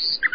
Peace.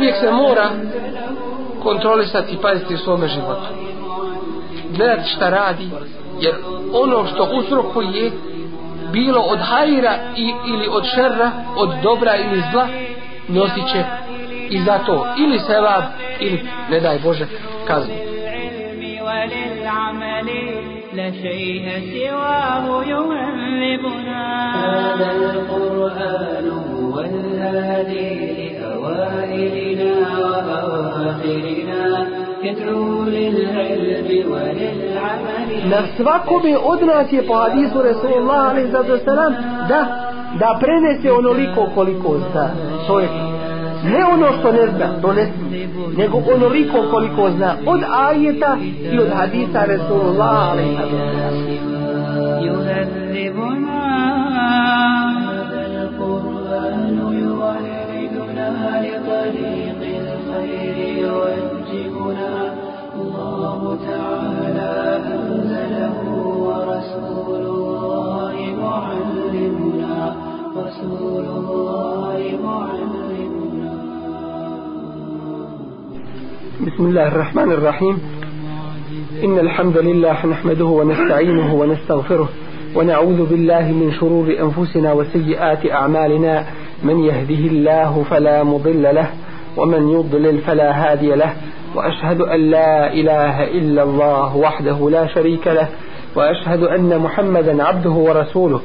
Čovjek se mora kontrolisati i paziti u svome životu. Gledati šta radi, jer ono što uzrokuje bilo od hajra i, ili od šerra, od dobra ili zla, nosit će i za to ili sevab ili ne daj Bože kaznu لا شيء سواه يهذبنا هذا القرآن هو الهادي لأوائلنا وأواخرنا يدعو للعلم وللعمل na svakome od nas je po hadisu Resulullah alaih da da prenese onoliko koliko zna čovjek ne ono što ne zna, to ne smije, nego onoliko koliko zna od ajeta i od hadisa Resulullah يهذبنا تعالى أنزله ورسول الله معلمنا رسول الله معلمنا بسم الله الرحمن الرحيم. إن الحمد لله نحمده ونستعينه ونستغفره ونعوذ بالله من شرور أنفسنا وسيئات أعمالنا. من يهده الله فلا مضل له ومن يضلل فلا هادي له. وأشهد أن لا إله إلا الله وحده لا شريك له وأشهد أن محمدا عبده ورسوله.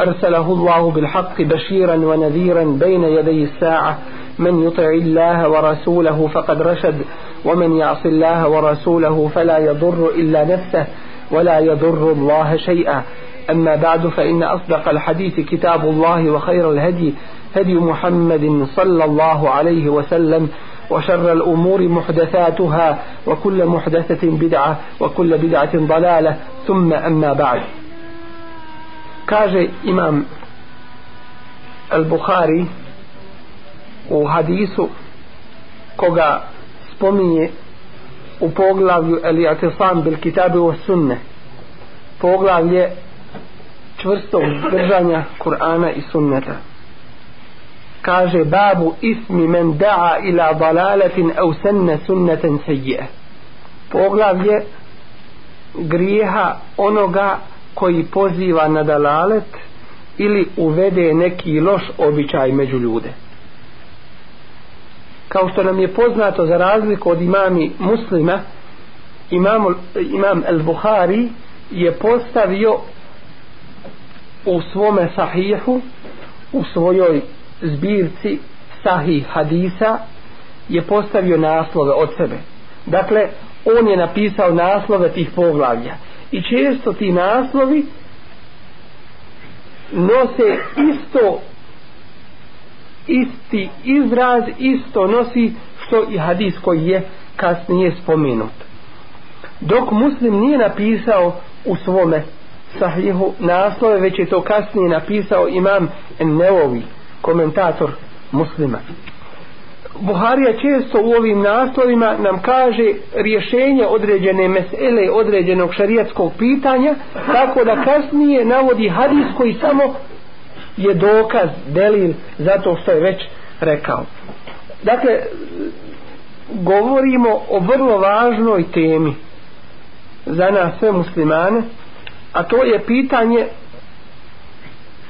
أرسله الله بالحق بشيرا ونذيرا بين يدي الساعة. من يطع الله ورسوله فقد رشد ومن يعص الله ورسوله فلا يضر إلا نفسه ولا يضر الله شيئا. أما بعد فإن أصدق الحديث كتاب الله وخير الهدي هدي محمد صلى الله عليه وسلم. وشر الأمور محدثاتها وكل محدثة بدعة وكل بدعة ضلالة ثم أما بعد. كاج إمام البخاري وحديث كوغا سبومي وبوغلاو الاعتصام بالكتاب والسنة. بوغلاو لي تشفرستو برجانيا قرآن السنة kaže babu ismi men da'a ila dalaletin au senne sunneten sejje poglavlje grijeha onoga koji poziva na dalalet ili uvede neki loš običaj među ljude. Kao što nam je poznato za razliku od imami muslima imam, imam el-Buhari je postavio u svome sahihu u svojoj zbirci sahih hadisa je postavio naslove od sebe. Dakle on je napisao naslove tih poglavlja. I često ti naslovi nose isto isti izraz isto nosi što i hadis koji je kasnije spomenut. Dok muslim nije napisao u svome sahihu naslove već je to kasnije napisao imam Neovi komentator muslima Buharija često u ovim naslovima nam kaže rješenje određene mesele određenog šarijatskog pitanja tako da kasnije navodi hadis koji samo je dokaz, delil zato što je već rekao. Dakle, govorimo o vrlo važnoj temi za nas sve muslimane, a to je pitanje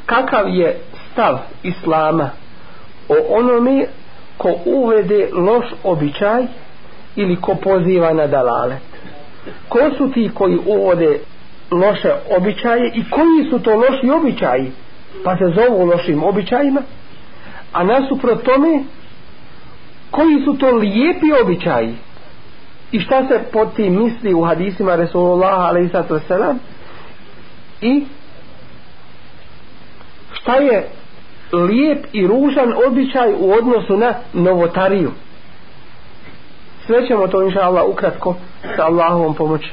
kakav je stav islama o onome ko uvede loš običaj ili ko poziva na dalalet. Ko su ti koji uvode loše običaje i koji su to loši običaji? pa se zovu lošim običajima a nasuprot tome koji su to lijepi običaji i šta se pod tim misli u hadisima Resulullah a.s. i šta je lijep i ružan običaj u odnosu na novotariju. Sve ćemo to inša Allah ukratko sa Allahovom pomoći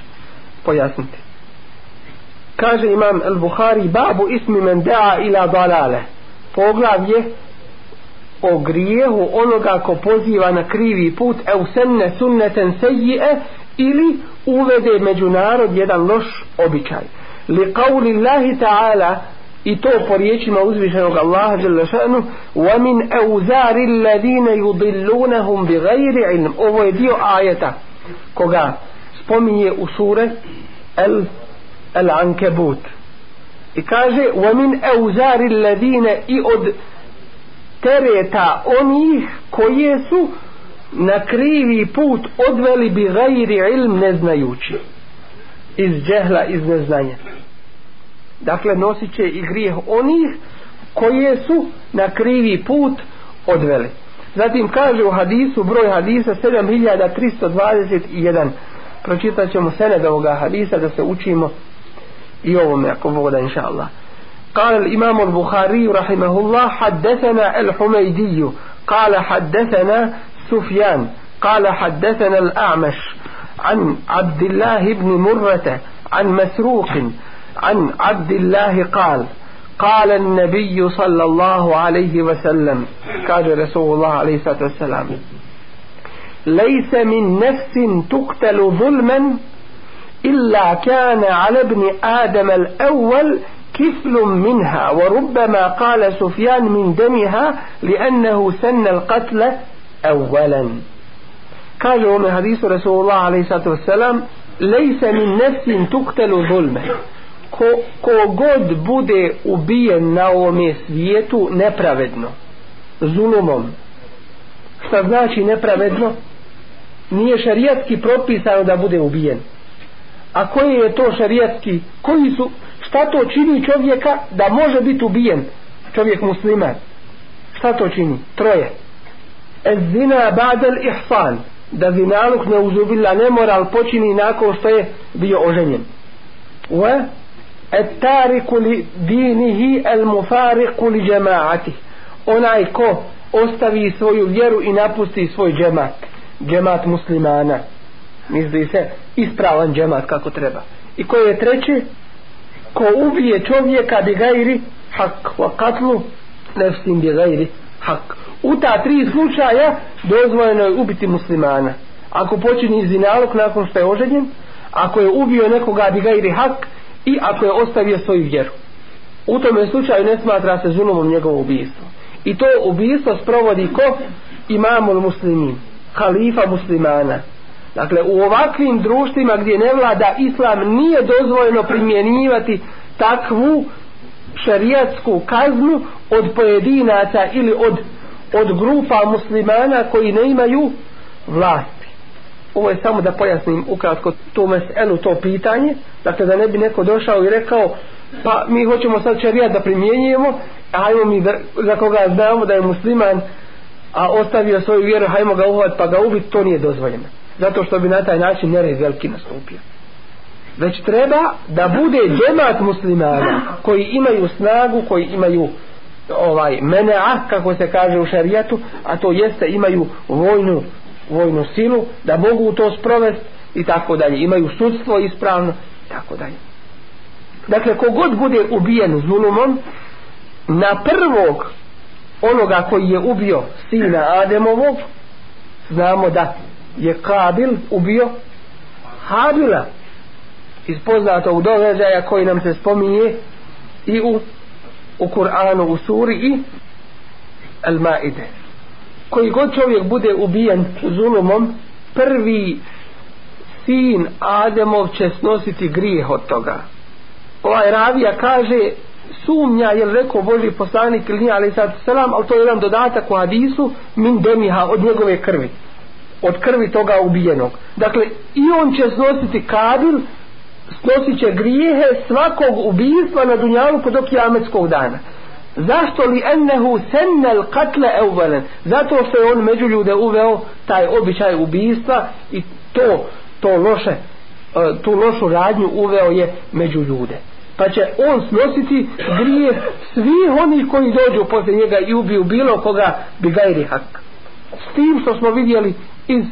pojasniti. Kaže imam al-Bukhari babu ismi men da'a ila dalale. Poglavlje o grijehu onoga ko poziva na krivi put eu senne sunneten sejije ili uvede među narod jedan loš običaj. Li qavli Allahi ta'ala i to po riječima uzvišenog Allaha jalla šanu wa min auzari alladine yudillunahum bi gajri ilm. Ovo je dio ajeta koga spominje u sure el, el ankebut. I kaže wa min auzari alladine i od tereta onih koje su na krivi put odveli bi gajri ilm neznajući. Iz džehla iz neznanja dakle nosit će i grijeh onih koje su na krivi put odveli zatim kaže u hadisu broj hadisa 7321 pročitat ćemo sened ovoga hadisa da se učimo i ovome ako voda inša Allah قال الإمام البخاري رحمه الله حدثنا الحميدي قال حدثنا سفيان قال حدثنا الأعمش عن عبد الله بن مرة عن مسروق عن عبد الله قال قال النبي صلى الله عليه وسلم قال رسول الله عليه الصلاة والسلام ليس من نفس تقتل ظلما إلا كان على ابن آدم الأول كفل منها وربما قال سفيان من دمها لأنه سن القتل أولا. قال من حديث رسول الله عليه الصلاة والسلام ليس من نفس تقتل ظلما. Ko, ko god bude ubijen na ovome svijetu nepravedno zulumom. Šta znači nepravedno? Nije šarijatski propisano da bude ubijen. A koji je to šarijatski? Koji su šta to čini čovjeka da može biti ubijen? Čovjek musliman šta to čini? Troje. Ez zina ba'del ihsan. Da zinaluk ne uzubila nemoral počini nakon što je bio oženjen. Wa التارك لدينه المفارق لجماعته onaj ko ostavi svoju vjeru i napusti svoj džemat džemat muslimana misli se ispravan džemat kako treba i koji je treći ko ubije čovjeka bi gajri hak wa katlu nefsim bi gajri hak u ta tri slučaja dozvoljeno je ubiti muslimana ako počini zinalog nakon što je oženjen ako je ubio nekoga bi gajri hak i ako je ostavio svoju vjeru. U tome slučaju ne smatra se zulumom njegovo ubijstvo i to ubijstvo sprovodi ko? Imamul muslimin halifa muslimana. Dakle u ovakvim društvima gdje ne vlada islam nije dozvoljeno primjenjivati takvu šarijatsku kaznu od pojedinaca ili od, od grupa muslimana koji ne imaju vlast ovo je samo da pojasnim ukratko to meselu, to pitanje. Dakle da ne bi neko došao i rekao pa mi hoćemo sad šarijat da primjenjujemo hajmo mi da, za koga znamo da je musliman a ostavio svoju vjeru hajmo ga uvat pa ga ubiti to nije dozvoljeno. Zato što bi na taj način nered veliki nastupio. Već treba da bude džemat muslimana koji imaju snagu koji imaju ovaj menea kako se kaže u šarijatu a to jeste imaju vojnu vojnu silu da mogu to sprovesti i tako dalje. Imaju sudstvo ispravno i tako dalje. Dakle kogod bude ubijen zulumom na prvog onoga koji je ubio sina Ademovog znamo da je Kabil ubio Habila iz poznatog događaja koji nam se spominje i u, u Kur'anu u suri i Al-Maide koji god čovjek bude ubijen zulumom prvi sin Ademov će snositi grijeh od toga. Ovaj ravija kaže sumnja je rekao Boži poslanik ili nije ali sad selam ali to je jedan dodatak u hadisu min demiha od njegove krvi. Od krvi toga ubijenog. Dakle i on će snositi kabil snosit će grijehe svakog ubijstva na dunjalu kod okijametskog dana zašto li ennehu sennel katle euvelen zato što je on među ljude uveo taj običaj ubijstva i to to loše e, tu lošu radnju uveo je među ljude. Pa će on snositi grije svih onih koji dođu posle njega i ubiju bilo koga bi gajri hak. S tim što smo vidjeli iz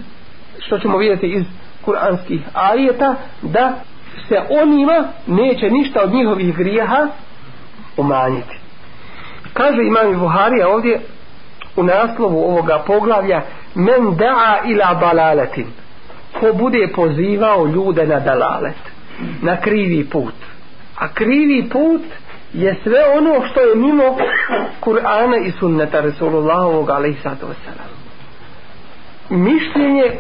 što ćemo vidjeti iz kuranskih ajeta da se onima neće ništa od njihovih grijeha umanjiti kaže imam Buharija ovdje u naslovu ovoga poglavlja men da'a ila balaletin ko bude pozivao ljude na dalalet na krivi put. A krivi put je sve ono što je mimo Kur'ana i sunneta Resulullahovog alaihissalatu mišljenje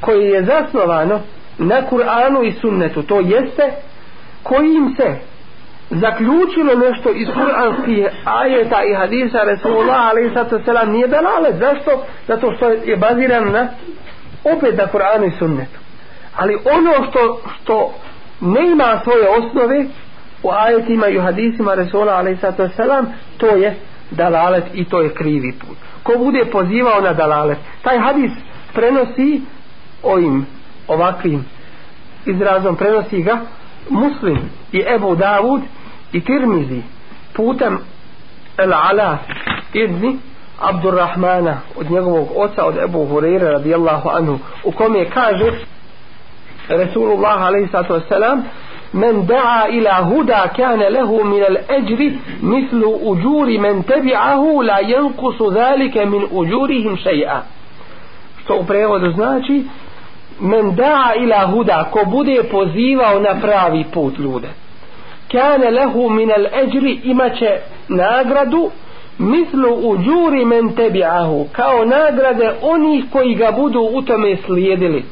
koje je zasnovano na Kur'anu i sunnetu to jeste kojim se zaključilo nešto iz kuranskih ajeta i hadisa Resulullah a.s. nije dalalet. Zašto? Zato što je baziran na opet na Kur'anu i sunnetu. Ali ono što, što ne ima svoje osnove u ajetima i u hadisima Resulullah a.s. to je dalalet i to je krivi put. Ko bude pozivao na dalalet, taj hadis prenosi ovim ovakvim izrazom prenosi ga Muslim i Ebu Davud i Tirmizi putem El Ala ibn Abdurrahmana od njegovog oca od Ebu Hureyre radijallahu anhu u kome kaže Resulullah alaihi sallatu wasalam من دعا إلى هدى كان له من الأجر مثل أجور من تبعه لا ينقص ذلك من أجورهم شيئا što u prevodu znači men da ila huda ko bude pozivao na pravi put ljude. Kane lehu min al eđri imaće nagradu mislu u džuri men tebi'ahu kao nagrade onih koji ga budu u tome slijedili.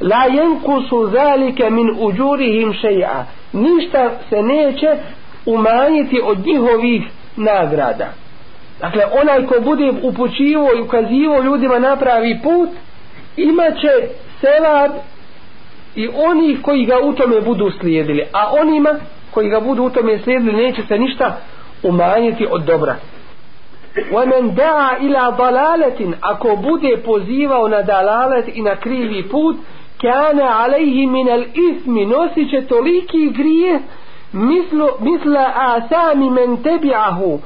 La jenkusu zalike min uđurihim šeja. Ništa se neće umanjiti od njihovih nagrada. Dakle onaj ko bude upućivo i ukazivo ljudima na pravi put imaće sevab i onih koji ga u tome budu slijedili a onima koji ga budu u tome slijedili neće se ništa umanjiti od dobra وَمَنْ دَعَ إِلَى ضَلَالَةٍ ako bude pozivao na dalalet i na krivi put كَانَ عَلَيْهِ مِنَ الْإِثْمِ nosit će toliki grije misla asami men tebi'ahu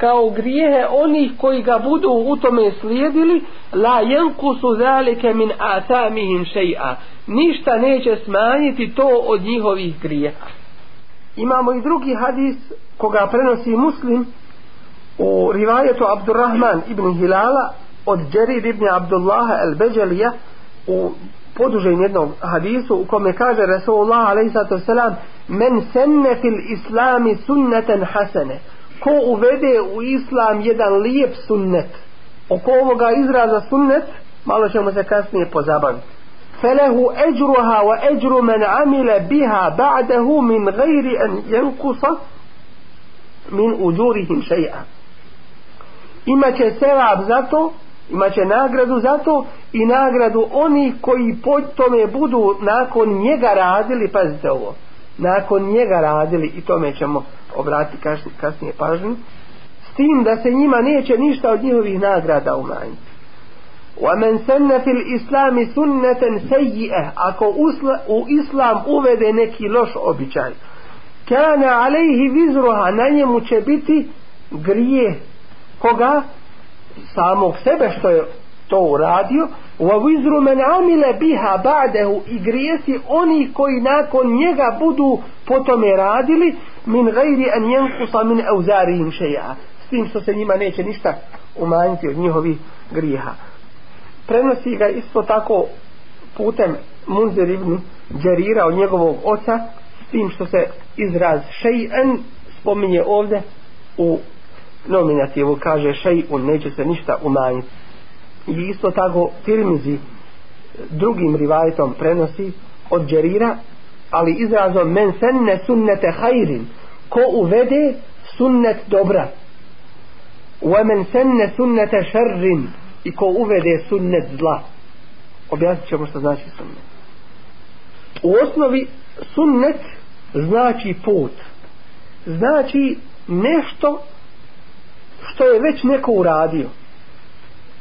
kao grijehe onih koji ga budu u tome slijedili la yanqusu zalika min asamihim shay'a ništa neće smanjiti to od njihovih grijeha imamo i drugi hadis koga prenosi muslim u rivajetu Abdurrahman ibn Hilala od Jarir ibn Abdullaha al-Beđelija u podužen jednom hadisu u kome kaže Rasulullah a.s. men senne fil islami sunneten hasene ko uvede u islam jedan lijep sunnet oko ovoga izraza sunnet malo ćemo se kasnije pozabaviti. Felehu eđruha wa eđru men amile biha ba'dahu min gajri en jenkusa min uđurihim šeja. Imaće sevab zato imaće nagradu zato i nagradu oni koji po tome budu nakon njega radili pazite ovo nakon njega radili i tome ćemo obratiti kasnije, kasnije pažnju s tim da se njima neće ništa od njihovih nagrada umanjiti ومن سن في الإسلام سنة سيئة ako u islam uvede neki loš običaj kana alejhi vizruha na njemu će biti grije koga samog sebe što je to uradio wa vizru men amile biha ba'dahu i grijesi oni koji nakon njega budu potome radili min gajri an jenkusa min auzarihim šeja. S tim što se njima neće ništa umanjiti od njihovih grijeha. Prenosi ga isto tako putem Munzir ibn Đerira od njegovog oca s tim što se izraz šejen spominje ovdje u nominativu kaže šejun neće se ništa umanjiti. I isto tako Tirmizi drugim rivajetom prenosi od Đerira ali izrazom men senne sunnete hajrin ko uvede sunnet dobra. Wa men senne sunnete šerrin i ko uvede sunnet zla. Objasnit ćemo što znači sunnet. U osnovi sunnet znači put. Znači nešto što je već neko uradio.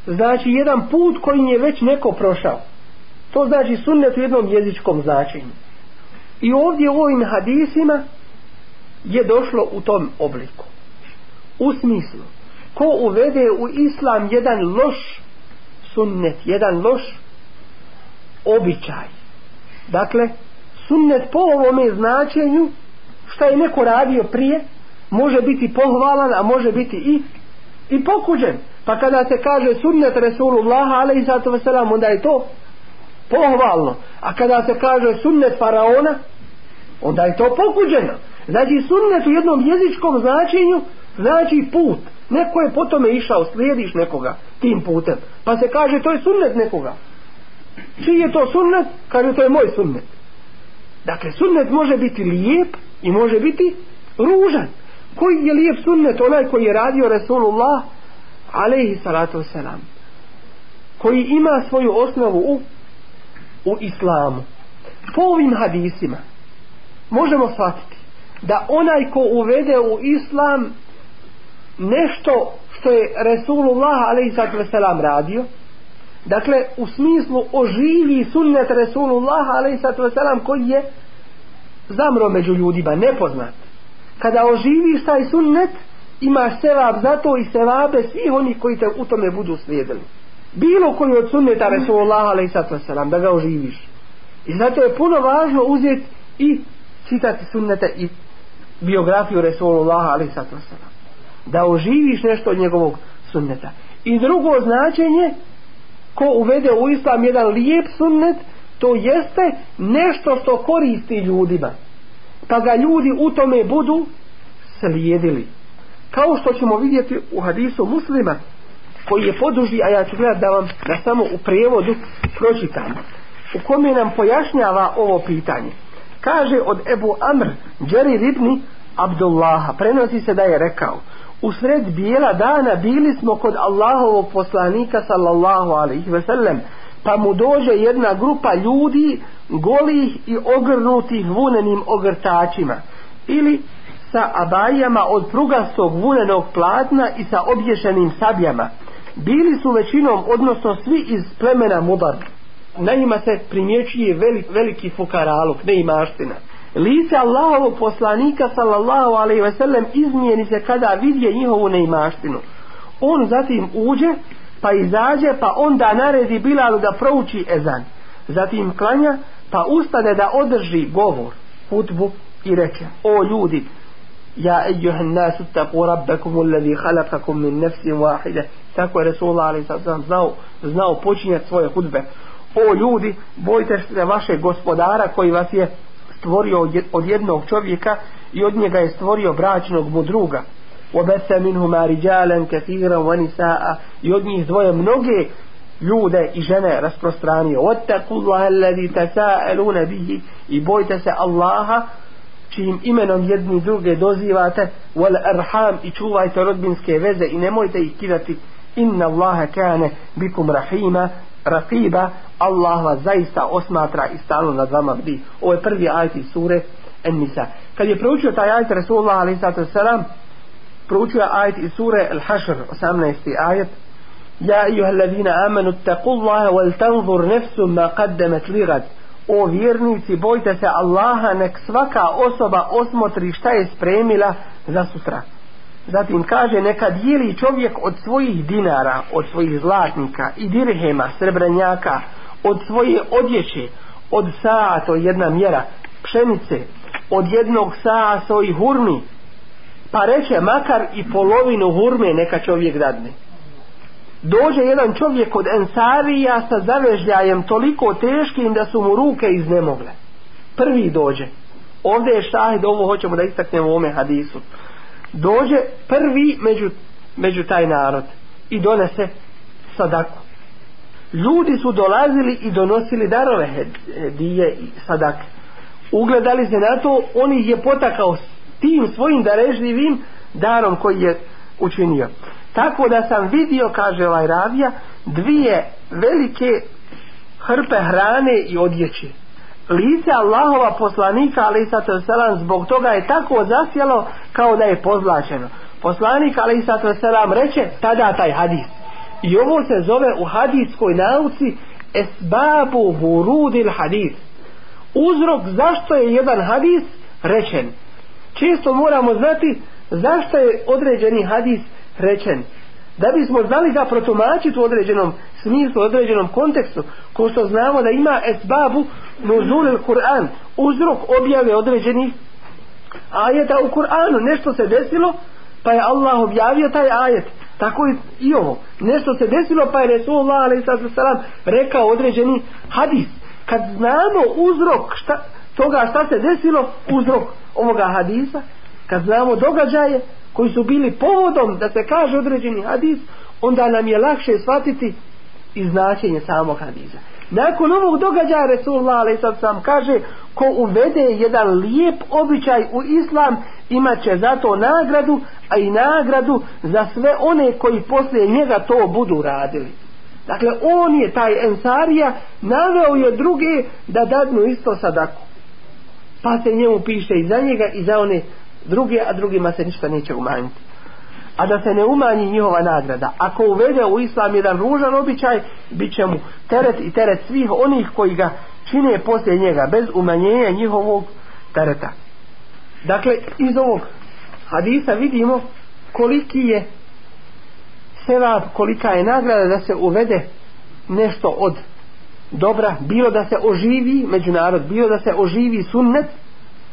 Znači jedan put koji je već neko prošao. To znači sunnet u jednom jezičkom značenju i ovdje u ovim hadisima je došlo u tom obliku. U smislu ko uvede u islam jedan loš sunnet jedan loš običaj dakle sunnet po ovome značenju šta je neko radio prije može biti pohvalan a može biti i i pokuđen. Pa kada se kaže sunnet Resulullah sallatu wasalam onda je to pohvalno. A kada se kaže sunnet faraona onda je to pokuđeno. Znači sunnet u jednom jezičkom značenju znači put. Neko je po tome išao slijediš nekoga tim putem. Pa se kaže to je sunnet nekoga. Čiji je to sunnet? Kaže to je moj sunnet. Dakle sunnet može biti lijep i može biti ružan. Koji je lijep sunnet? Onaj koji je radio Resulullah alaihi salatu wasalam. Koji ima svoju osnovu u, u islamu. Po ovim hadisima možemo shvatiti da onaj ko uvede u islam nešto što je Resulullah wasalam radio dakle u smislu oživi sunnet Resulullah wasalam koji je zamro među ljudima nepoznat. Kada oživiš taj sunnet imaš sevab za to i sevabe svih onih koji te u tome budu slijedili bilo koji od sunneta Resulullah a.s. da ga oživiš i zato je puno važno uzeti i čitati sunnete i biografiju Resulullah a.s. da oživiš nešto od njegovog sunneta i drugo značenje ko uvede u islam jedan lijep sunnet to jeste nešto što koristi ljudima pa ga ljudi u tome budu slijedili kao što ćemo vidjeti u hadisu muslima koji je poduži a ja ću gledati da vam da samo u prevodu pročitam. U kome nam pojašnjava ovo pitanje. Kaže od Ebu Amr Džeri Ribni Abdullaha prenosi se da je rekao u sred bijela dana bili smo kod Allahovog poslanika sallallahu alaihi ve sellem pa mu dođe jedna grupa ljudi golih i ogrnutih vunenim ogrtačima ili sa abajama od prugastog vunenog platna i sa obješenim sabljama bili su većinom odnosno svi iz plemena Mudar na njima se primjećuje velik, veliki fukaraluk ne imaština lice Allahovog poslanika sallallahu alaihi ve sellem izmijeni se kada vidje njihovu neimaštinu. On zatim uđe pa izađe pa onda naredi Bilalu da prouči ezan. Zatim klanja pa ustane da održi govor hutbu i reče o ljudi ja ejuhan nasu taku rabbekum ulladhi khalaqakum min nefsin wahide tako je Resulullah ali sam znao, znao počinjati svoje hudbe o ljudi bojte se vaše gospodara koji vas je stvorio od jednog čovjeka i od njega je stvorio bračnog mu druga وبث منهما رجالا كثيرا ونساء i od njih dvoje mnoge ljude i žene rasprostranio واتقوا الله الذي تساءلون به i bojte se Allaha čijim imenom jedni druge dozivate wal arham i čuvajte rodbinske veze i nemojte ih kidati inna Allaha kane bikum rahima raqiba. Allah vas zaista osmatra i stalno nad vama bdi. Ovo je prvi ajet iz sure En-Nisa kad je proučio taj ajet Rasulullah sallam proučio ajet iz sure Al-Hashr 18. ajet. Ja ejuha alladhina amanu taqullaha wal tanzur nafsu ma qaddamat ligad O vjernici bojte se Allaha nek svaka osoba osmotri šta je spremila za sutra Zatim kaže neka dijeli čovjek od svojih dinara, od svojih zlatnika i dirhema, srebranjaka, od svoje odjeće, od saa, to je jedna mjera, pšenice, od jednog saa svojih hurmi, pa reče makar i polovinu hurme neka čovjek dadne. Dođe jedan čovjek od Ensarija sa zavežljajem toliko teškim da su mu ruke iznemogle. Prvi dođe. Ovdje je šahid ovo hoćemo da istaknemo u ome hadisu dođe prvi među, među taj narod i donese sadaku. Ljudi su dolazili i donosili darove dije i sadake. Ugledali se na to on ih je potakao tim svojim darežljivim darom koji je učinio. Tako da sam vidio kaže ovaj ravija dvije velike hrpe hrane i odjeće lice Allahova poslanika ali selam zbog toga je tako zasjelo kao da je pozlačeno poslanik ali selam reče tada taj hadis. I ovo se zove u hadijskoj nauci esbabu vurudil hadis. Uzrok zašto je jedan hadis rečen. Često moramo znati zašto je određeni hadis rečen. Da bismo znali ga protumačiti u određenom smislu, u određenom kontekstu ko što znamo da ima esbabu nuzulil Kur'an uzrok objave određenih ajeta u Kur'anu. Nešto se desilo pa je Allah objavio taj ajet. Tako i ovo. Nešto se desilo pa je Resulullah a.s. rekao određeni hadis. Kad znamo uzrok šta, toga šta se desilo uzrok ovoga hadisa kad znamo događaje koji su bili povodom da se kaže određeni hadis onda nam je lakše shvatiti i značenje samog hadisa nakon ovog događaja Resulullah sam kaže ko uvede jedan lijep običaj u islam imat će za to nagradu a i nagradu za sve one koji poslije njega to budu radili. Dakle on je taj ensarija naveo je druge da dadnu isto sadaku. Pa se njemu piše i za njega i za one druge a drugima se ništa neće umanjiti a da se ne umanji njihova nagrada. Ako uvede u islam jedan ružan običaj bit će mu teret i teret svih onih koji ga čine poslije njega bez umanjenja njihovog tereta. Dakle iz ovog hadisa vidimo koliki je sevap, kolika je nagrada da se uvede nešto od dobra, bilo da se oživi međunarod, bilo da se oživi sunnet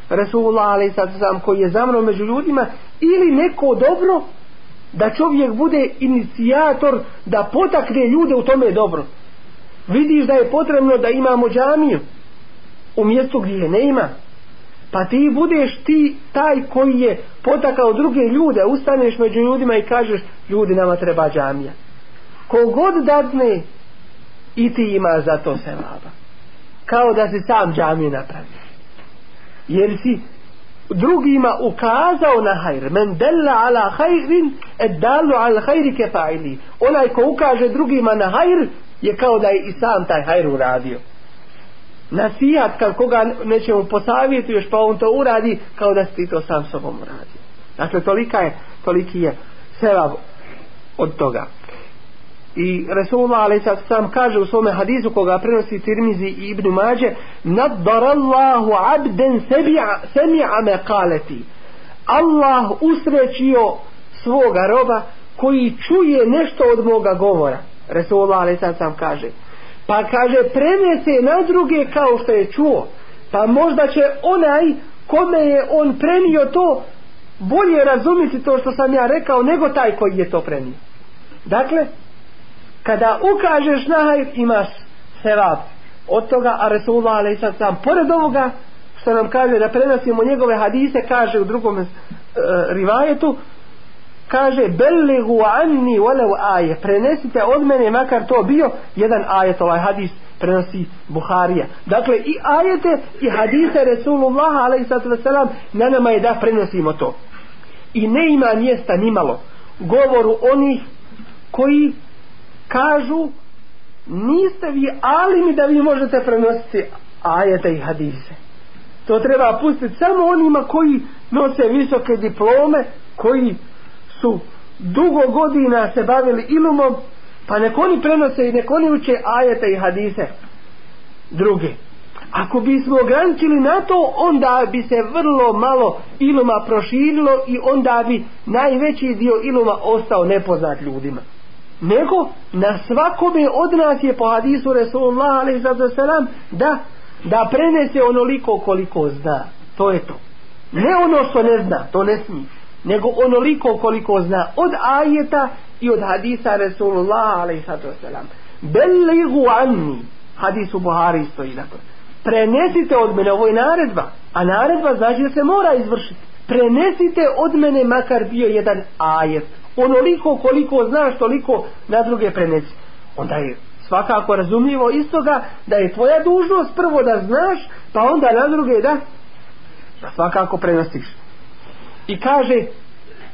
Resulullah ali sad sam koji je zamro među ljudima ili neko dobro da čovjek bude inicijator da potakne ljude u tome dobro. Vidiš da je potrebno da imamo džamiju u mjestu gdje je ne ima pa ti budeš ti taj koji je potakao druge ljude ustaneš među ljudima i kažeš ljudi nama treba džamija. Kogod dadne i ti ima za to sevaba. Kao da si sam džamiju napravio. Jer si drugima ukazao na hajr. Men della ala hajrin ed dalu ala hajri kefa'ili. Onaj ko ukaže drugima na hajr je kao da je i sam taj hajr uradio. Nasijat kad koga nećemo posavjeti još pa on to uradi kao da si to sam sobom uradio. Dakle tolika je toliki je sevab od toga i Resulullah sad sam kaže u svome hadisu koga prenosi Tirmizi i Ibnu Mađe naddarallahu abden semi'a me kaleti. Allah usrećio svoga roba koji čuje nešto od moga govora Resulullah sad sam kaže. Pa kaže prenese na druge kao što je čuo. Pa možda će onaj kome je on prenio to bolje razumiti to što sam ja rekao nego taj koji je to prenio. Dakle kada ukažeš na hajr imaš sevap. Od toga a Resulullah ali sad sam pored ovoga što nam kaže da prenosimo njegove hadise kaže u drugom e, rivajetu kaže belligu anni walau aje prenesite od mene makar to bio jedan ajet ovaj hadis prenosi Buharija. Dakle i ajete i hadise Resulullah alaihissalatu na nama je da prenosimo to. I ne ima mjesta nimalo. Govoru onih koji kažu niste vi alimi da vi možete prenositi ajete i hadise. To treba pustiti samo onima koji nose visoke diplome koji su dugo godina se bavili ilumom pa nek oni prenose i nek oni uče ajete i hadise druge. Ako bismo ograničili na to onda bi se vrlo malo iluma proširilo i onda bi najveći dio iluma ostao nepoznat ljudima nego na svakome od nas je po hadisu Resulullah a.s. da da prenese onoliko koliko zna to je to ne ono što ne zna to ne smije nego onoliko koliko zna od ajeta i od hadisa Resulullah a.s. Belligu anni hadisu Buhari stoji dakle. Prenesite od mene, ovo je naredba, a naredba znači da se mora izvršiti. Prenesite od mene makar bio jedan ajet. Onoliko koliko znaš, toliko na druge prenesi. Onda je svakako razumljivo istoga da je tvoja dužnost prvo da znaš, pa onda na druge da, da svakako prenosiš. I kaže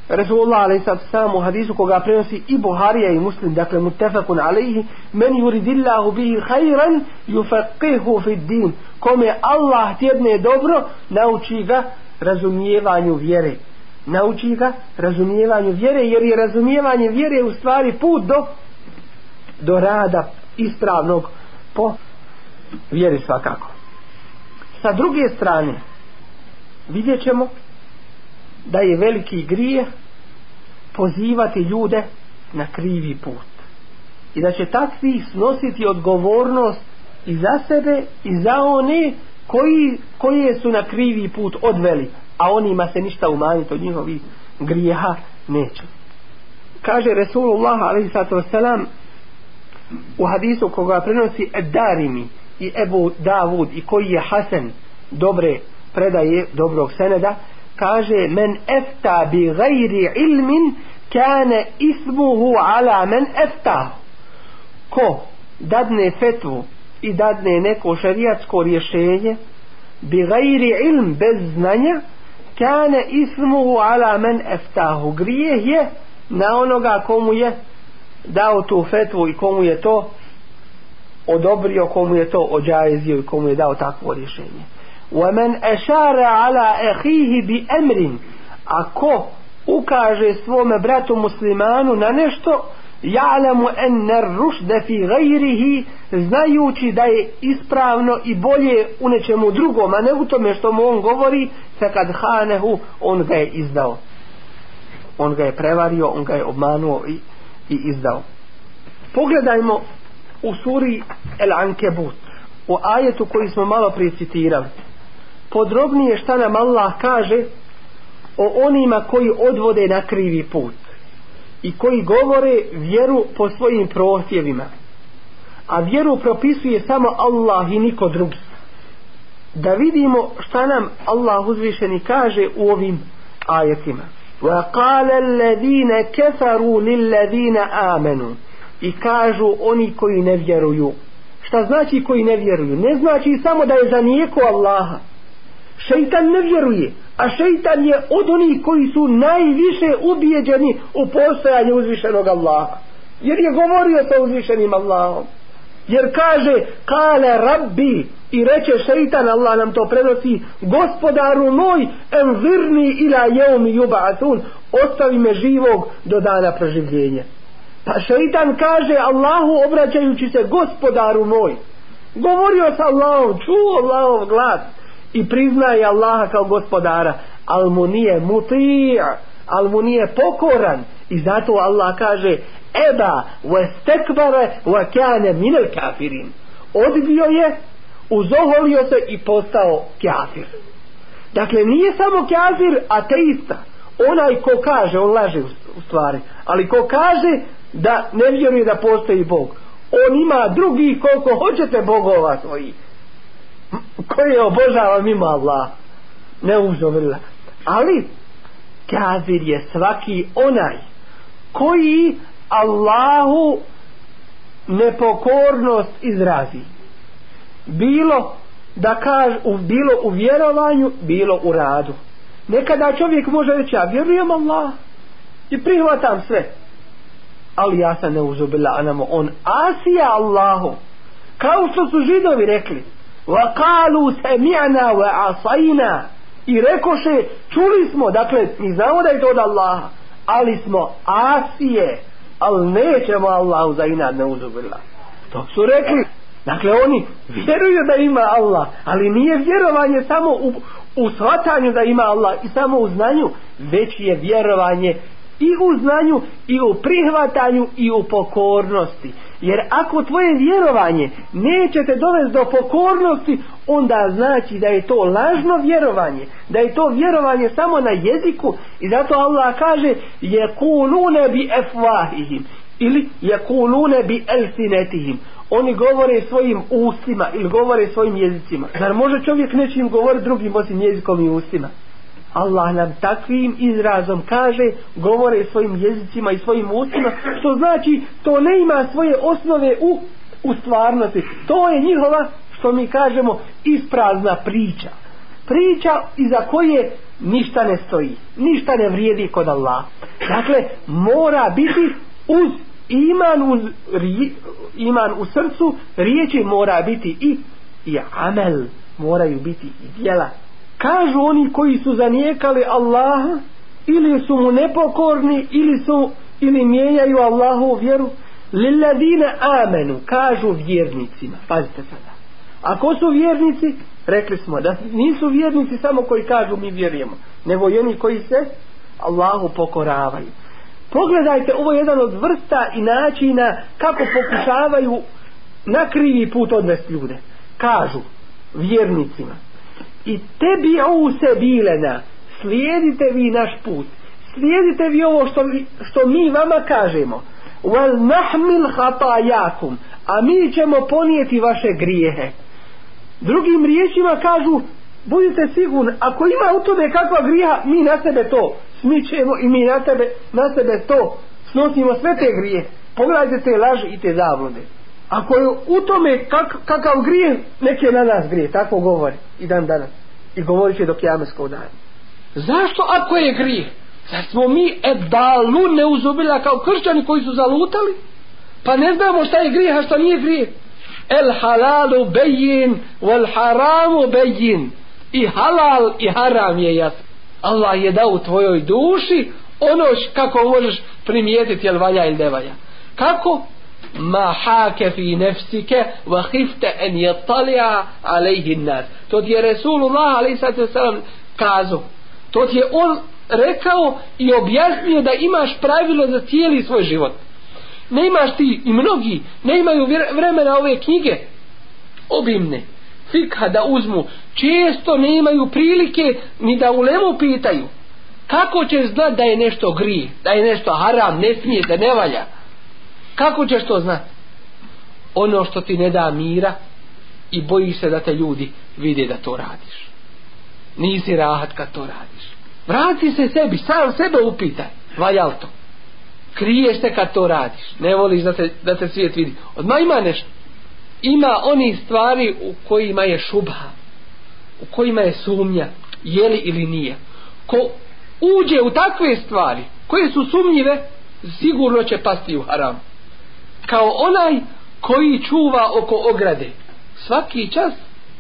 Resulullah alaih sam u hadisu koga prenosi i Buharija i Muslim dakle mutefakun alaihi men yuridillahu bihi khayran yufaqihu fi din. Kome Allah tjedne dobro nauči ga razumijevanju vjere nauči ga razumijevanju vjere jer je razumijevanje vjere u stvari put do do rada ispravnog po vjeri svakako. Sa druge strane vidjet ćemo da je veliki grije pozivati ljude na krivi put. I da će takvi snositi odgovornost i za sebe i za one koji, koje su na krivi put odveli a onima se ništa umanjiti od njihovih grijeha neće kaže Resulullah a.s. u hadisu koga prenosi Darimi i Ebu Davud i koji je Hasan dobre predaje dobrog seneda kaže men efta bi gajri ilmin kane ismuhu ala men efta ko dadne fetvu i dadne neko šarijatsko rješenje bi gajri ilm bez znanja kane ismuhu ala men eftahu grijeh je na onoga komu je dao tu fetvu i komu je to odobrio komu je to ođajezio i komu je dao takvo rješenje ومن أشار على أخيه بأمر ako ukaže svome bratu muslimanu na nešto ja'lamu anna ar-rushda fi ghayrihi znajući da je ispravno i bolje u nečemu drugom a ne u tome što mu on govori kad hanehu on ga je izdao. On ga je prevario on ga je obmanuo i, i izdao. Pogledajmo u suri El Ankebut u ajetu koji smo malo prije citirali. Podrobnije šta nam Allah kaže o onima koji odvode na krivi put i koji govore vjeru po svojim prohtjevima a vjeru propisuje samo Allah i niko drugi da vidimo šta nam Allah uzvišeni kaže u ovim ajetima وقال الذين كفروا للذين آمنوا i kažu oni koji ne vjeruju šta znači koji ne vjeruju ne znači samo da je za nijeko Allaha šeitan ne vjeruje a šeitan je od onih koji su najviše ubijeđeni u postojanje uzvišenog Allaha. Jer je govorio sa uzvišenim Allahom. Jer kaže kale rabbi i reče šeitan Allah nam to prenosi gospodaru moj envirni ila jeumi yub'atun ostavi me živog do dana proživljenja. Pa šeitan kaže Allahu obraćajući se gospodaru moj govorio sa Allahom čuo Allahov glas i priznaje Allaha kao gospodara. Al mu nije muti' al mu nije pokoran. I zato Allah kaže eba wa stekbare wa kane minel kafirin. Odbio je uzoholio se i postao kafir. Dakle nije samo kafir ateista onaj ko kaže on laže u stvari ali ko kaže da ne vjeruje da postoji Bog. On ima drugi koliko hoćete bogova svojih koje obožava mimo Allah ne uzovila ali kazir je svaki onaj koji Allahu nepokornost izrazi. Bilo da kaže bilo u vjerovanju bilo u radu. Nekada čovjek može reći ja vjerujem Allah i prihvatam sve. Ali ja sam ne uzubila anamo on asija Allahu. Kao što su židovi rekli وقالوا سمعنا وعصينا i rekoše čuli smo dakle mi znamo da je to od Allaha ali smo asije ali nećemo Allahu za inad ne uzubila to su rekli dakle oni vjeruju da ima Allah ali nije vjerovanje samo u, u shvatanju da ima Allah i samo u znanju već je vjerovanje i u znanju i u prihvatanju i u pokornosti. Jer ako tvoje vjerovanje neće te dovesti do pokornosti onda znači da je to lažno vjerovanje da je to vjerovanje samo na jeziku. I zato Allah kaže je kulune bi efvahihim ili je kulune bi elsinetihim oni govore svojim ustima ili govore svojim jezicima. Zar može čovjek nečim govoriti drugim osim jezikom i ustima Allah nam takvim izrazom kaže govore svojim jezicima i svojim ustima što znači to ne ima svoje osnove u, u stvarnosti. To je njihova što mi kažemo isprazna priča. Priča iza koje ništa ne stoji ništa ne vrijedi kod Allah dakle mora biti uz iman uz iman u srcu riječi mora biti i i amel moraju biti i djela kažu oni koji su zanijekali Allaha ili su mu nepokorni ili su ili mijenjaju Allahu vjeru. Lilladine amenu kažu vjernicima. Pazite sada. Ako su vjernici rekli smo da nisu vjernici samo koji kažu mi vjerujemo nego i oni koji se Allahu pokoravaju. Pogledajte ovo je jedan od vrsta i načina kako pokušavaju na krivi put odvesti ljude. Kažu vjernicima i tebi u se bilena. Slijedite vi naš put. Slijedite vi ovo što, što mi vama kažemo. Wal nahmil hatajakum a mi ćemo ponijeti vaše grijehe. Drugim riječima kažu budite sigurni ako ima u tome kakva grija mi na sebe to smićemo i mi na sebe, na sebe to snosimo sve te grije pogledajte te laži i te zavode ako je u tome kak, kakav grije neke na nas grije tako govori i dan danas i govorit će do kijameskog dana zašto ako je grije Zar smo mi edalu ne uzubila kao kršćani koji su zalutali? Pa ne znamo šta je grijeh, a šta nije grijeh. El halalu bejin, wal haramu bejin. I halal i haram je jasno. Allah je dao u tvojoj duši ono kako možeš primijetiti jel valja ili ne valja. Kako? Ma hake fi nefsike wa hifte en je talija alejhin nas. To ti je Resulullah alaih sallam kazao. To ti je on rekao i objasnio da imaš pravilo za cijeli svoj život. Ne imaš ti i mnogi, ne imaju vremena ove knjige obimne, fikha da uzmu, često ne imaju prilike ni da ulemu pitaju. Kako ćeš znat da je nešto grije, da je nešto haram, ne smije, da ne valja? Kako ćeš to znat? Ono što ti ne da mira i bojiš se da te ljudi vide da to radiš. Nisi rahat kad to radiš. Vrati se sebi, sam sebe upitaj. Valja to? Kriješ se kad to radiš. Ne voliš da te, da te svijet vidi. Odmah ima nešto. Ima oni stvari u kojima je šubha. U kojima je sumnja. Je li ili nije. Ko uđe u takve stvari koje su sumnjive, sigurno će pasti u haram. Kao onaj koji čuva oko ograde. Svaki čas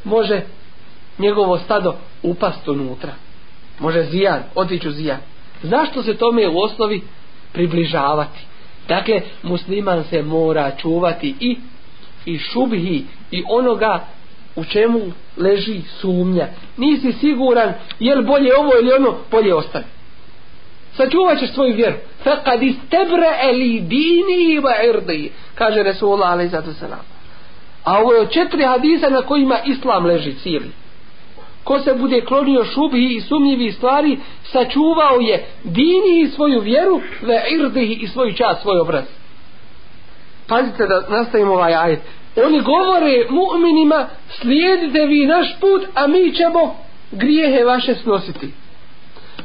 može njegovo stado upast unutra može zijan, otiću zijan. Zašto se tome u osnovi približavati? Dakle, musliman se mora čuvati i i šubhi i onoga u čemu leži sumnja. Nisi siguran je li bolje ovo ili ono, bolje ostane. Sačuvat ćeš svoju vjeru. Fekad istebre li dini va irdi, kaže Resulullah alaih zato salam. A ovo je četiri hadisa na kojima islam leži cijeli ko se bude klonio šubhi i sumnjivi stvari sačuvao je dini i svoju vjeru ve irdihi i svoj čas, svoj obraz pazite da nastavimo ovaj ajet oni govore mu'minima slijedite vi naš put a mi ćemo grijehe vaše snositi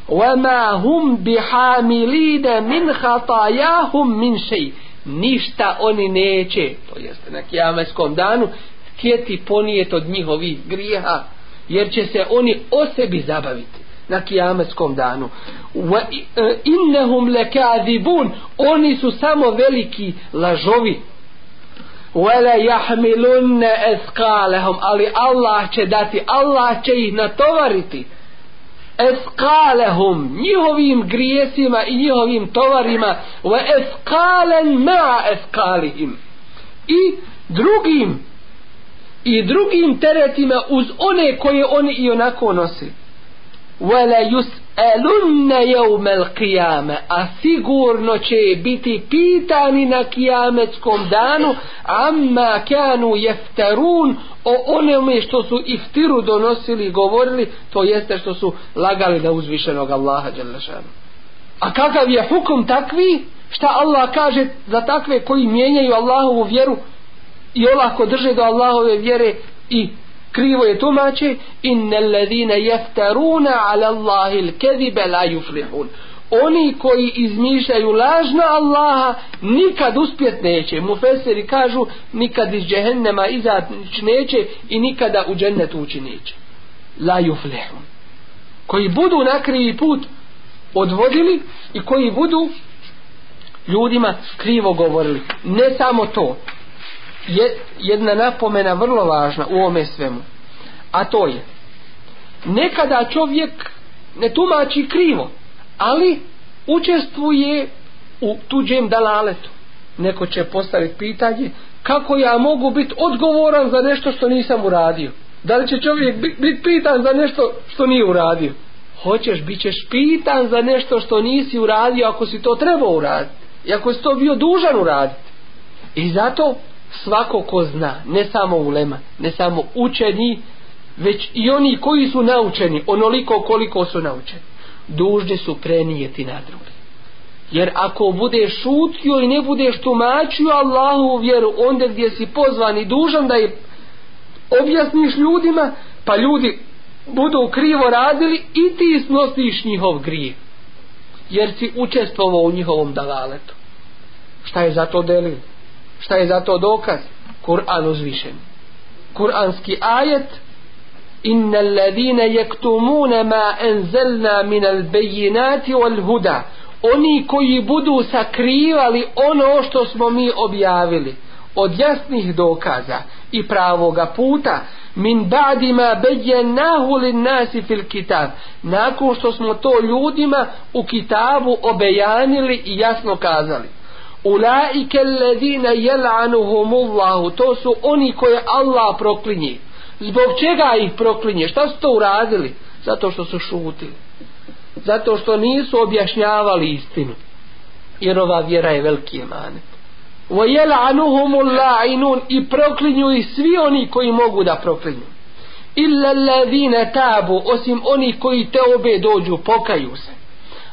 وَمَا هُمْ بِحَامِلِينَ مِنْ خَطَايَاهُمْ مِنْ شَيْءٍ ništa oni neće to jeste na kijameskom danu htjeti ponijeti od njihovih grijeha jer će se oni o sebi zabaviti na kijametskom danu wa e, innahum lakadibun oni su samo veliki lažovi wala yahmilun asqalahum ali Allah će dati Allah će ih natovariti asqalahum njihovim grijesima i njihovim tovarima wa asqalan ma asqalihim i drugim i drugim teretima uz one koje oni i onako nose a sigurno će biti pitani na kijametskom danu amma kanu yaftarun o onome što su iftiru donosili i govorili to jeste što su lagali na uzvišenog Allaha a kakav je hukum takvi? Šta Allah kaže za takve koji mijenjaju Allahovu vjeru i olako drže do Allahove vjere i krivo je tumače innal ladina yaftaruna ala Allahi al-kadhiba la yuflihun. Oni koji izmišljaju laž na Allaha nikad uspjet neće. Mufesiri kažu nikad iz džehennema izaći neće i nikada u džennet ući neće. La yuflihun. Koji budu na krivi put odvodili i koji budu ljudima krivo govorili. Ne samo to je jedna napomena vrlo važna u ome svemu. A to je, nekada čovjek ne tumači krivo, ali učestvuje u tuđem dalaletu. Neko će postaviti pitanje, kako ja mogu biti odgovoran za nešto što nisam uradio. Da li će čovjek biti bit pitan za nešto što nije uradio? Hoćeš, bit ćeš pitan za nešto što nisi uradio ako si to trebao uraditi. I ako si to bio dužan uraditi. I zato svako ko zna, ne samo ulema, ne samo učeni, već i oni koji su naučeni, onoliko koliko su naučeni, dužni su prenijeti na druge. Jer ako budeš šutio i ne budeš tumačio Allahu vjeru, onda gdje si pozvan i dužan da je objasniš ljudima, pa ljudi budu krivo radili i ti snosiš njihov grije. Jer si učestvovao u njihovom dalaletu. Šta je za to delil? Šta je za to dokaz? Kur'an uzvišen. Kur'anski ajet إن الذين يكتمون ما أنزلنا من البينات والهدى oni koji budu sakrivali ono što smo mi objavili od jasnih dokaza i pravoga puta min ba'dima bejjenahu lin nasi fil kitab nakon što smo to ljudima u kitabu obejanili i jasno kazali ulaike alladine jel'anuhumullahu to su oni koje Allah proklinje zbog čega ih proklinje šta su to uradili zato što su šutili zato što nisu objašnjavali istinu jer ova vjera je veliki emanet وَيَلْعَنُهُمُ اللَّعِنُونَ i proklinju i svi oni koji mogu da proklinju illa الَّذِينَ tabu osim oni koji te obe dođu pokaju se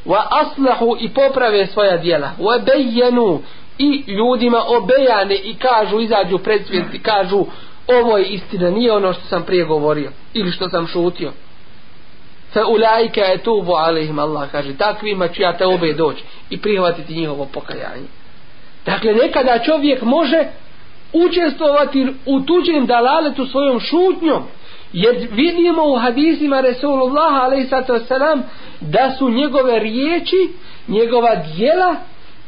wa aslahu i poprave svoja djela. Wa bejenu i ljudima obejane i kažu izađu pred svijet i kažu ovo je istina nije ono što sam prije govorio ili što sam šutio. Fa ulaika etubu alaihim Allah kaže takvima ću ja te obe doći i prihvatiti njihovo pokajanje. Dakle nekada čovjek može učestvovati u tuđem dalaletu svojom šutnjom jer vidimo u hadisima Resulullah alaihissalam da su njegove riječi njegova dijela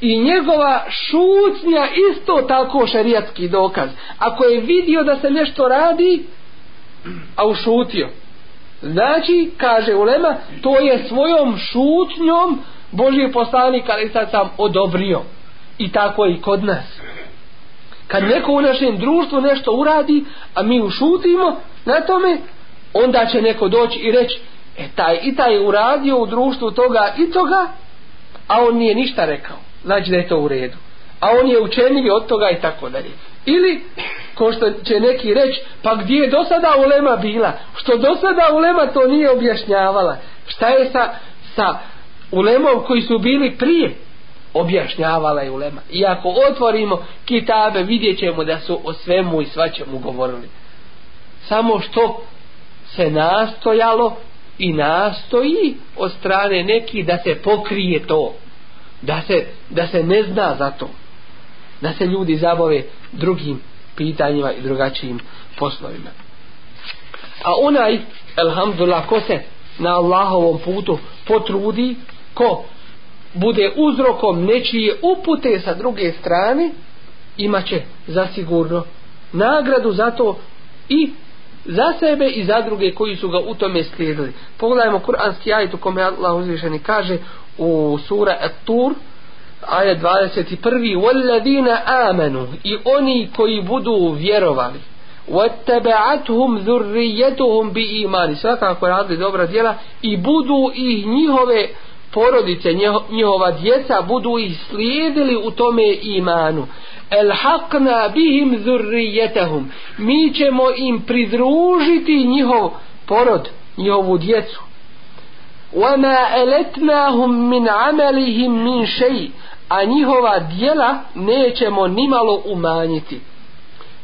i njegova šutnja isto tako šarijatski dokaz. Ako je vidio da se nešto radi a ušutio. Znači kaže ulema to je svojom šutnjom Božji poslanik ali sad sam odobrio. I tako je i kod nas. Kad neko u našem društvu nešto uradi a mi ušutimo na tome onda će neko doći i reći e taj i taj je uradio u društvu toga i toga a on nije ništa rekao. Znači da je to u redu. A on je učeniji od toga i tako dalje. Ili ko što će neki reći pa gdje je do sada ulema bila? Što do sada ulema to nije objašnjavala. Šta je sa, sa ulemom koji su bili prije? Objašnjavala je ulema. I ako otvorimo kitabe vidjet ćemo da su o svemu i svačemu govorili samo što se nastojalo i nastoji od strane neki da se pokrije to da se, da se ne zna za to da se ljudi zabave drugim pitanjima i drugačijim poslovima. A onaj elhamdulillah ko se na Allahovom putu potrudi ko bude uzrokom nečije upute sa druge strane imaće zasigurno nagradu za to i za sebe i za druge koji su ga u tome slijedili. Pogledajmo kuranski ajet u kome Allah uzvišeni kaže u sura At-Tur ajet 21. وَالَّذِينَ آمَنُوا i oni koji budu vjerovali وَاتَّبَعَتْهُمْ ذُرِّيَّتُهُمْ بِإِيمَانِ svakako radili dobra djela i budu ih njihove porodice, njihova djeca budu ih slijedili u tome imanu. Elhaqna bihim zurrijetahum mi ćemo im pridružiti njihov porod njihovu djecu. Wama eletnahum min amalihim min shay. A njihova djela nećemo nimalo umanjiti.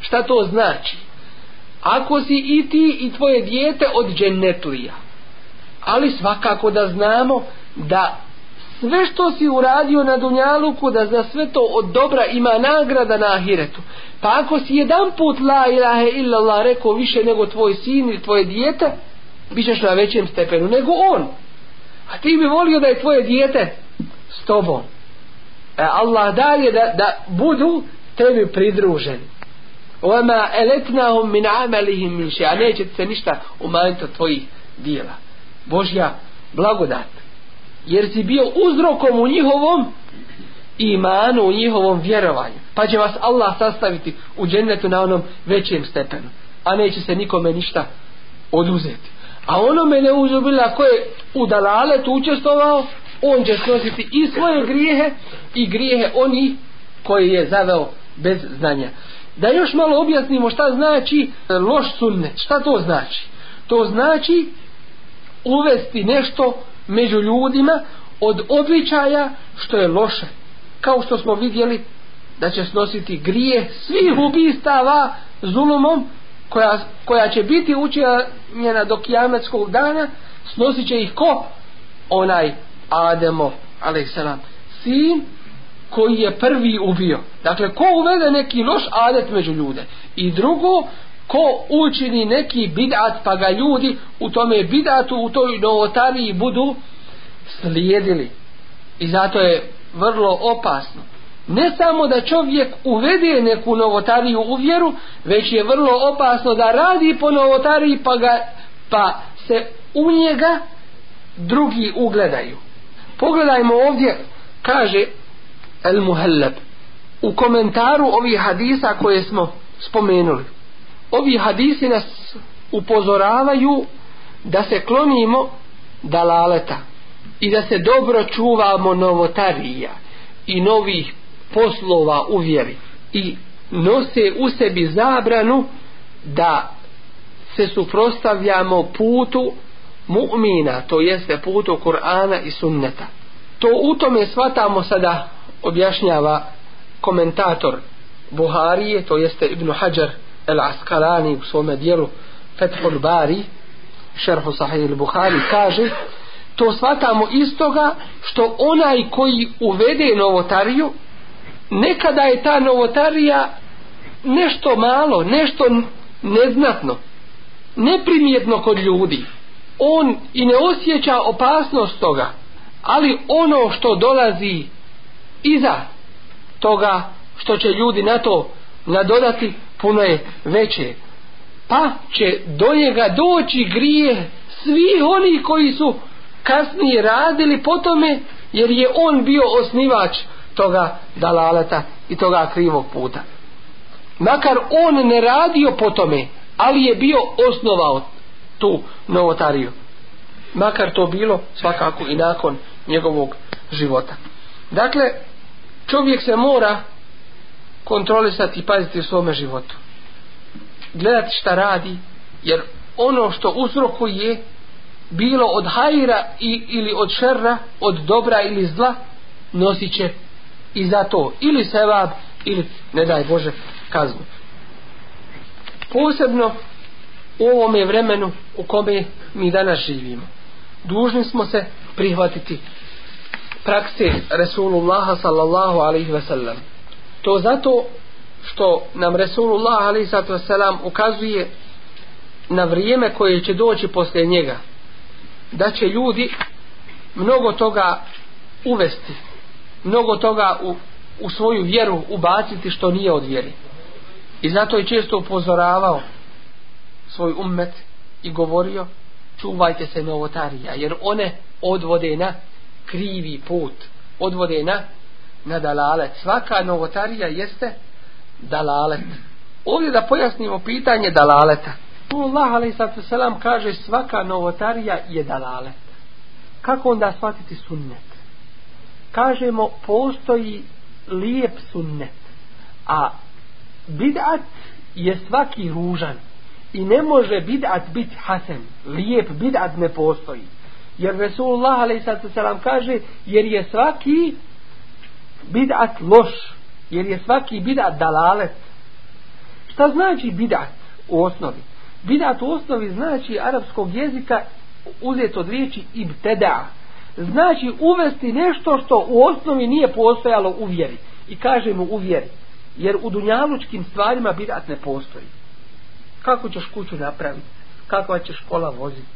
Šta to znači? Ako si i ti i tvoje dijete od džennetlija ali svakako da znamo da sve što si uradio na Dunjaluku da za sve to od dobra ima nagrada na Ahiretu. Pa ako si jedan put la ilahe illallah rekao više nego tvoj sin ili tvoje dijete bit ćeš na većem stepenu nego on. A ti bi volio da je tvoje dijete s tobom. E Allah dalje da, da budu tebi pridruženi. Min amalihim min a neće se ništa umanjiti od tvojih dijela. Božja blagodat jer si bio uzrokom u njihovom imanu, u njihovom vjerovanju. Pa će vas Allah sastaviti u džennetu na onom većem stepenu. A neće se nikome ništa oduzeti. A onome ne uzubila ko je u dalaletu učestvovao, on će snositi i svoje grijehe i grijehe oni koji je zaveo bez znanja. Da još malo objasnimo šta znači loš sunnet. Šta to znači? To znači uvesti nešto među ljudima od običaja što je loše. Kao što smo vidjeli da će snositi grije svih ubistava zulumom koja, koja će biti učinjena do kijametskog dana snosit će ih ko? Onaj Ademo a.s. sin koji je prvi ubio. Dakle, ko uvede neki loš adet među ljude. I drugo, ko učini neki bidat pa ga ljudi u tome bidatu, u toj novotariji budu slijedili. I zato je vrlo opasno. Ne samo da čovjek uvede neku novotariju u vjeru, već je vrlo opasno da radi po novotariji pa, ga, pa se u njega drugi ugledaju. Pogledajmo ovdje, kaže El Muhelleb, u komentaru ovih hadisa koje smo spomenuli. Ovi hadisi nas upozoravaju da se klonimo dalaleta i da se dobro čuvamo novotarija i novih poslova u vjeri i nose u sebi zabranu da se suprostavljamo putu mu'mina, to jeste putu Kur'ana i sunneta. To u tome shvatamo sada objašnjava komentator Buharije, to jeste Ibn Hajar el Askalani u svome dijelu Fethul Bari, šerhu Sahih Buhari, kaže to shvatamo istoga što onaj koji uvede novotariju nekada je ta novotarija nešto malo, nešto neznatno, neprimjetno kod ljudi. On i ne osjeća opasnost toga, ali ono što dolazi iza toga što će ljudi na to nadodati puno je veće. Pa će do njega doći grije svi oni koji su kasnije radili po tome jer je on bio osnivač toga dalaleta i toga krivog puta. Makar on ne radio po tome, ali je bio osnovao tu novotariju. Makar to bilo svakako i nakon njegovog života. Dakle, čovjek se mora kontrolisati i paziti u svome životu. Gledati šta radi, jer ono što uzrokuje bilo od hajra i, ili od šerra, od dobra ili zla, nosit će i za to ili sevab ili ne daj Bože kaznu. Posebno u ovome vremenu u kome mi danas živimo. Dužni smo se prihvatiti prakse Resulullaha sallallahu alaihi ve sellem. To zato što nam Resulullah wasalam ukazuje na vrijeme koje će doći poslije njega. Da će ljudi mnogo toga uvesti, mnogo toga u, u svoju vjeru ubaciti što nije od vjeri. I zato je često upozoravao svoj ummet i govorio čuvajte se novotarija jer one odvode na krivi put odvode na na dalalet svaka novotarija jeste dalalet. Ovdje da pojasnimo pitanje dalaleta. Allah a.s. kaže svaka novotarija je dalalet. Kako onda shvatiti sunnet? Kažemo postoji lijep sunnet a bid'at je svaki ružan. I ne može bid'at biti hasen lijep bid'at ne postoji. Jer Resulullah a.s. kaže jer je svaki bid'at loš jer je svaki bid'at dalalet. Šta znači bid'at u osnovi? Bid'at u osnovi znači arapskog jezika uzeti od riječi ibteda. Znači uvesti nešto što u osnovi nije postojalo u vjeri. I kažemo u vjeri jer u dunjalučkim stvarima bid'at ne postoji. Kako ćeš kuću napraviti kakva će škola voziti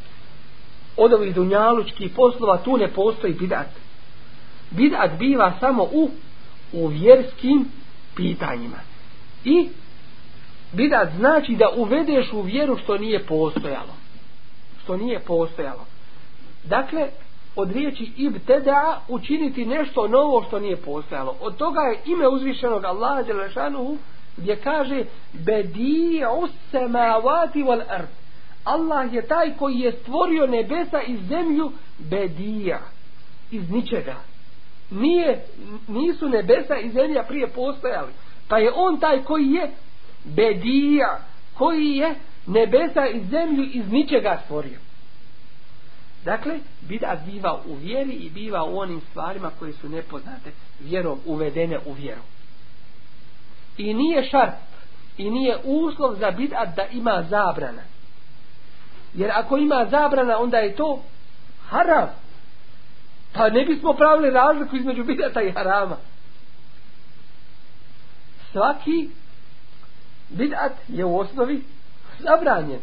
od ovih dunjalučkih poslova tu ne postoji bidat. Bidat biva samo u, u vjerskim pitanjima. I bidat znači da uvedeš u vjeru što nije postojalo. Što nije postojalo. Dakle, od riječi ibteda učiniti nešto novo što nije postojalo. Od toga je ime uzvišenog Allaha Đelešanuhu gdje kaže bedi us samavati wal ard Allah je taj koji je stvorio nebesa i zemlju bedija. Iz ničega. Nije, nisu nebesa i zemlja prije postojali. Pa je on taj koji je bedija. Koji je nebesa i zemlju iz ničega stvorio. Dakle, bidat biva u vjeri i biva u onim stvarima koje su nepoznate vjerom uvedene u vjeru. I nije šart i nije uslov za bidat da ima zabrana. Jer ako ima zabrana, onda je to haram. Pa ne bismo pravili razliku između bidata i harama. Svaki bidat je u osnovi zabranjen.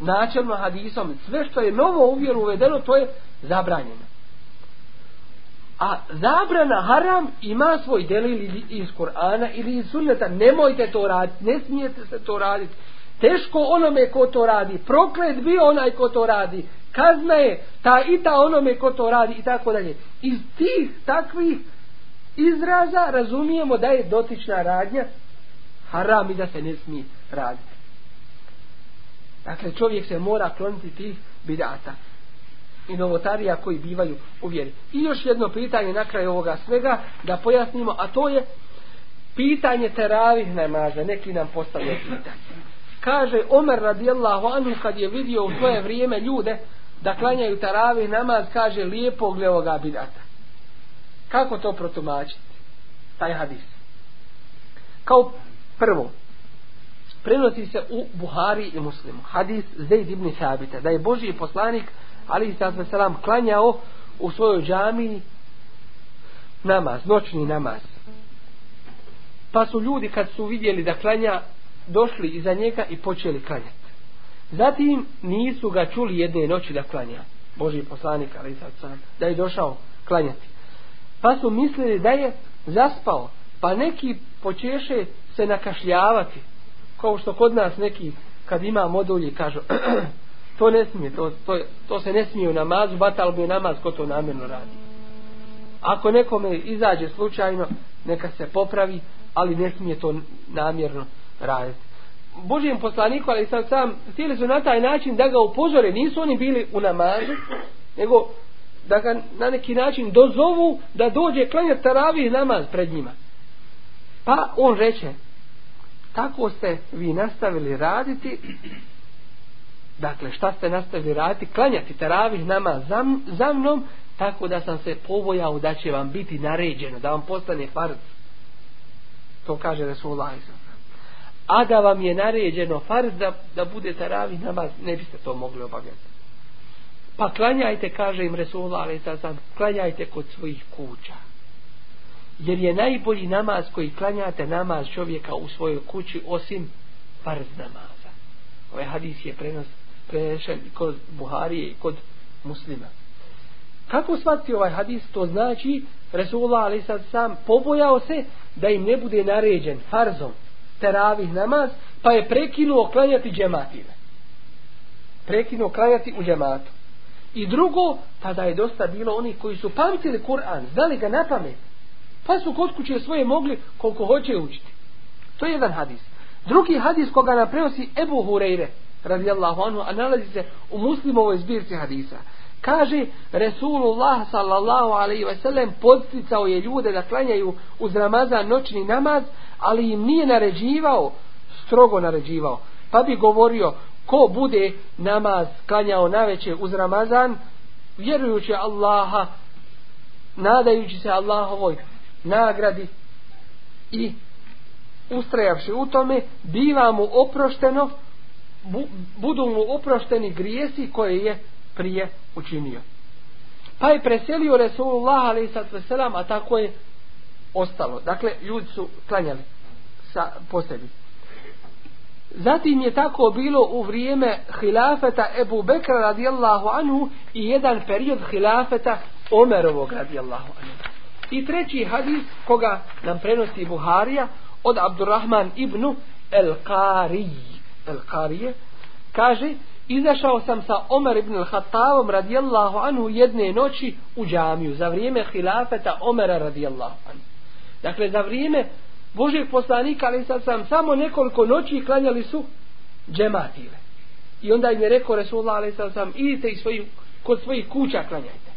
Načelno hadisom, sve što je novo u vjeru uvedeno, to je zabranjeno. A zabrana haram ima svoj delil iz Kur'ana ili iz sunneta. Nemojte to raditi, ne smijete se to raditi. Teško onome ko to radi. Proklet bio onaj ko to radi. Kazna je ta i ta onome ko to radi i tako dalje. Iz tih takvih izraza razumijemo da je dotična radnja haram i da se ne smije raditi. Dakle, čovjek se mora kloniti tih bidata i novotarija koji bivaju u vjeri. I još jedno pitanje na kraju ovoga svega da pojasnimo, a to je pitanje teravih namaza. Neki nam postavlja pitanje. Kaže Omer radijallahu anhu kad je vidio u svoje vrijeme ljude da klanjaju teravih namaz, kaže lijepo gle ovoga bidata. Kako to protumačiti? Taj hadis. Kao prvo, prenosi se u Buhari i Muslimu. Hadis Zaid ibn Sabita. Da je Božji poslanik ali se selam klanjao u svojoj džamiji namaz, noćni namaz. Pa su ljudi kad su vidjeli da klanja, došli iza njega i počeli klanjati. Zatim nisu ga čuli jedne noći da klanja. Boži poslanik, ali sad da je došao klanjati. Pa su mislili da je zaspao. Pa neki počeše se nakašljavati. Kao što kod nas neki kad ima modulji kažu To ne smije, to, to, to se ne smije u namazu, batal bi namaz ko to namjerno radi. Ako nekome izađe slučajno, neka se popravi, ali ne smije to namjerno raditi. Božijem poslaniku, ali sam sam, htjeli su na taj način da ga upozore, nisu oni bili u namazu, nego da ga na neki način dozovu da dođe klanjati taravi namaz pred njima. Pa on reče, tako ste vi nastavili raditi Dakle, šta ste nastavili raditi? Klanjati teravih nama za, za mnom, tako da sam se povojao da će vam biti naređeno, da vam postane farz. To kaže Resulullah. A da vam je naređeno farz da, da bude teravih namaz, ne biste to mogli obavljati. Pa klanjajte, kaže im Resulullah, klanjajte kod svojih kuća. Jer je najbolji namaz koji klanjate namaz čovjeka u svojoj kući osim farz namaza. Ovaj hadis je prenos prenešen kod Buharije i kod muslima. Kako shvatiti ovaj hadis? To znači Resulullah ali sad sam pobojao se da im ne bude naređen farzom teravih namaz, pa je prekinuo klanjati džematine. Prekinuo klanjati u džematu. I drugo, tada je dosta bilo oni koji su pamtili Kur'an, znali ga na pamet, pa su kod kuće svoje mogli koliko hoće učiti. To je jedan hadis. Drugi hadis koga nam Ebu Hureyre, radijallahu anhu, a nalazi se u muslimovoj zbirci hadisa. Kaže, Resulullah sallallahu alaihi sellem podsticao je ljude da klanjaju uz Ramazan noćni namaz, ali im nije naređivao, strogo naređivao. Pa bi govorio, ko bude namaz klanjao naveče uz Ramazan, vjerujući Allaha, nadajući se Allahovoj nagradi i ustrajavši u tome, biva mu oprošteno bu, budu mu oprošteni grijesi koje je prije učinio. Pa je preselio Resulullah sallam, a tako je ostalo. Dakle, ljudi su klanjali sa posebi. Zatim je tako bilo u vrijeme hilafeta Ebu Bekra radijallahu anhu i jedan period hilafeta Omerovog radijallahu anhu. I treći hadis koga nam prenosi Buharija od Abdurrahman ibn El-Qarij. El-Karije, kaže, izašao sam sa Omer ibn al-Hattavom radijallahu anhu jedne noći u džamiju za vrijeme hilafeta Omera radijallahu anhu. Dakle, za vrijeme Božeg poslanika, ali sad sam samo nekoliko noći klanjali su džematile. I onda im je rekao Resulullah a.s. idite i svoji, kod svojih kuća klanjajte.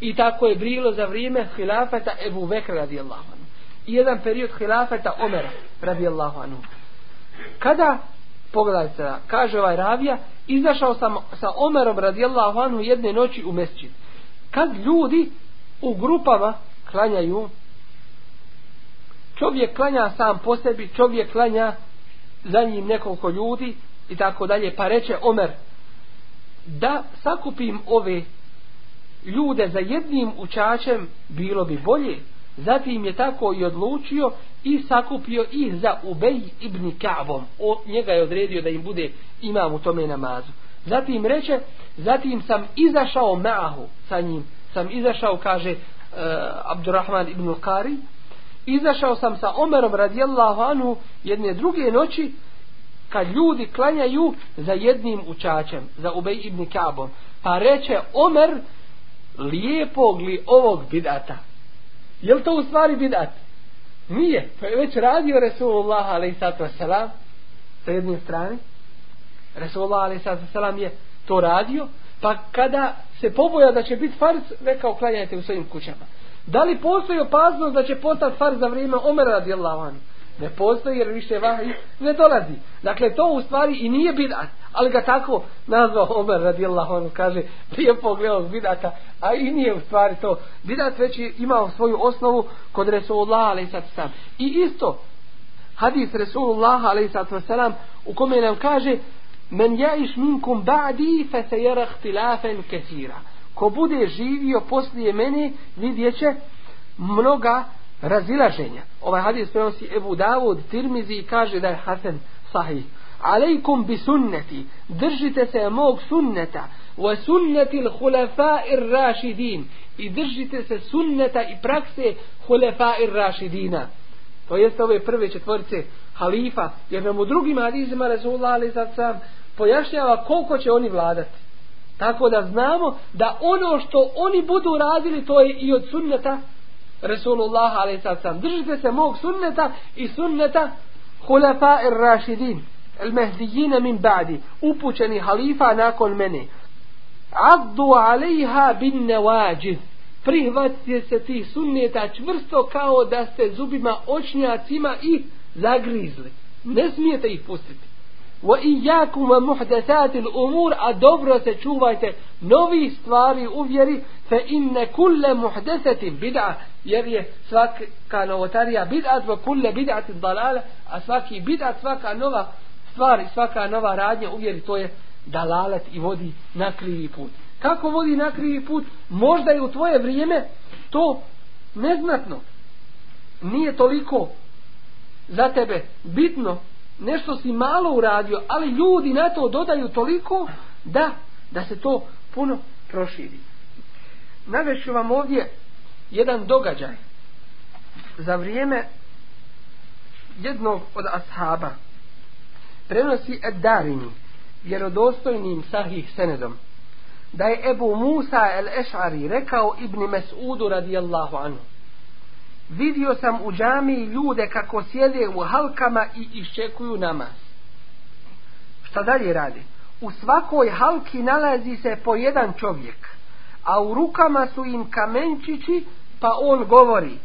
I tako je bilo za vrijeme hilafeta Ebu Bekra radijallahu anhu. I jedan period hilafeta Omera radijallahu anhu. Kada, pogledajte, kaže ovaj ravija, izašao sam sa Omerom radijallahu anhu jedne noći u mesčin. Kad ljudi u grupama klanjaju, čovjek klanja sam po sebi, čovjek klanja za njim nekoliko ljudi i tako dalje, pa reče Omer, da sakupim ove ljude za jednim učačem bilo bi bolje. Zatim je tako i odlučio i sakupio ih za Ubej ibn Ka'bom. O, njega je odredio da im bude imam u tome namazu. Zatim reče, zatim sam izašao ma'ahu sa njim. Sam izašao, kaže uh, Abdurrahman ibn Qari, izašao sam sa Omerom radijallahu anhu jedne druge noći kad ljudi klanjaju za jednim učačem, za Ubej ibn Ka'bom. Pa reče Omer, lijepog li ovog bidata? Je li to u stvari bidat? Nije. To je već radio Resulullah a.s. sa jedne strane. Resulullah a.s. je to radio. Pa kada se poboja da će biti farz, rekao klanjajte u svojim kućama. Da li postoji opasnost da će postati farz za vrijeme Omera radijallahu anhu? Ne postoji jer više vahi ne dolazi. Dakle, to u stvari i nije bidat. Ali ga tako nazvao Omer radijallahu anhu kaže lijepo gledao bidata, a i nije u stvari to. Bidat već je imao svoju osnovu kod Resulullah a.s. I isto, hadis Resulullah a.s. u kome nam kaže Men jaiš minkum ba'di fe se jera htilafen kesira. Ko bude živio poslije mene, vidjet će mnoga razilaženja. Ovaj hadis prenosi Ebu Davud, Tirmizi i kaže da je Hasan sahih. Alejkum bi sunneti, držite se mog sunneta, wa sunneti l'hulefa ir rašidin, i držite se sunneta i prakse hulefa ir rašidina. To jeste ove prve četvorce halifa, jer nam u drugim hadizima sam pojašnjava koliko će oni vladati. Tako da znamo da ono što oni budu radili, to je i od sunneta Resulullah a.s. Držite se mog sunneta i sunneta Hulafa ir Rašidin, el Mehdijine min ba'di, upućeni halifa nakon mene. Addu alejha bin nevađid. Prihvatite se tih sunneta čvrsto kao da ste zubima očnjacima i zagrizli. Ne smijete ih pustiti. Wa iyyakum wa muhdathatil umur a dobro se čuvajte novi stvari u vjeri fa inna kulla muhdathatin bid'a jer je svaka novotarija bid'at wa kulla bid'atin dalala a svaki bid'at svaka nova stvar svaka nova radnja u vjeri to je dalalet i vodi na krivi put. Kako vodi na krivi put? Možda je u tvoje vrijeme to neznatno. Nije toliko za tebe bitno nešto si malo uradio, ali ljudi na to dodaju toliko da, da se to puno proširi. Navešu vam ovdje jedan događaj za vrijeme jednog od ashaba prenosi Ed-Darini vjerodostojnim sahih senedom da je Ebu Musa el-Eš'ari rekao Ibni Mes'udu radijallahu anhu vidio sam u džami ljude kako sjede u halkama i iščekuju namaz. Šta dalje radi? U svakoj halki nalazi se po jedan čovjek, a u rukama su im kamenčići, pa on govori,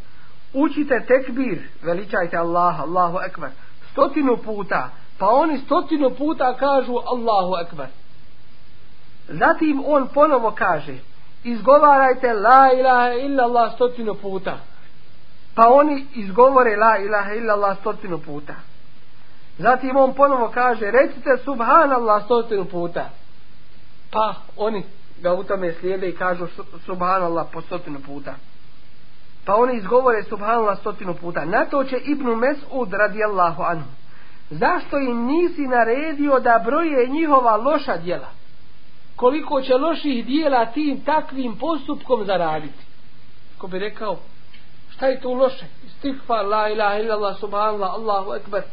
učite tekbir, veličajte Allah, Allahu ekber, stotinu puta, pa oni stotinu puta kažu Allahu ekber. Zatim on ponovo kaže, izgovarajte la ilaha illa Allah stotinu puta pa oni izgovore la ilaha illallah stotinu puta. Zatim on ponovo kaže, recite subhanallah stotinu puta. Pa oni ga u tome slijede i kažu subhanallah po stotinu puta. Pa oni izgovore subhanallah stotinu puta. Na to će Ibn Mes'ud radijallahu anhu. Zašto im nisi naredio da broje njihova loša djela? Koliko će loših dijela tim takvim postupkom zaraditi? Ko bi rekao, šta je tu loše? Istighfar, la ilaha illallah, subhanallah, Allahu ekber.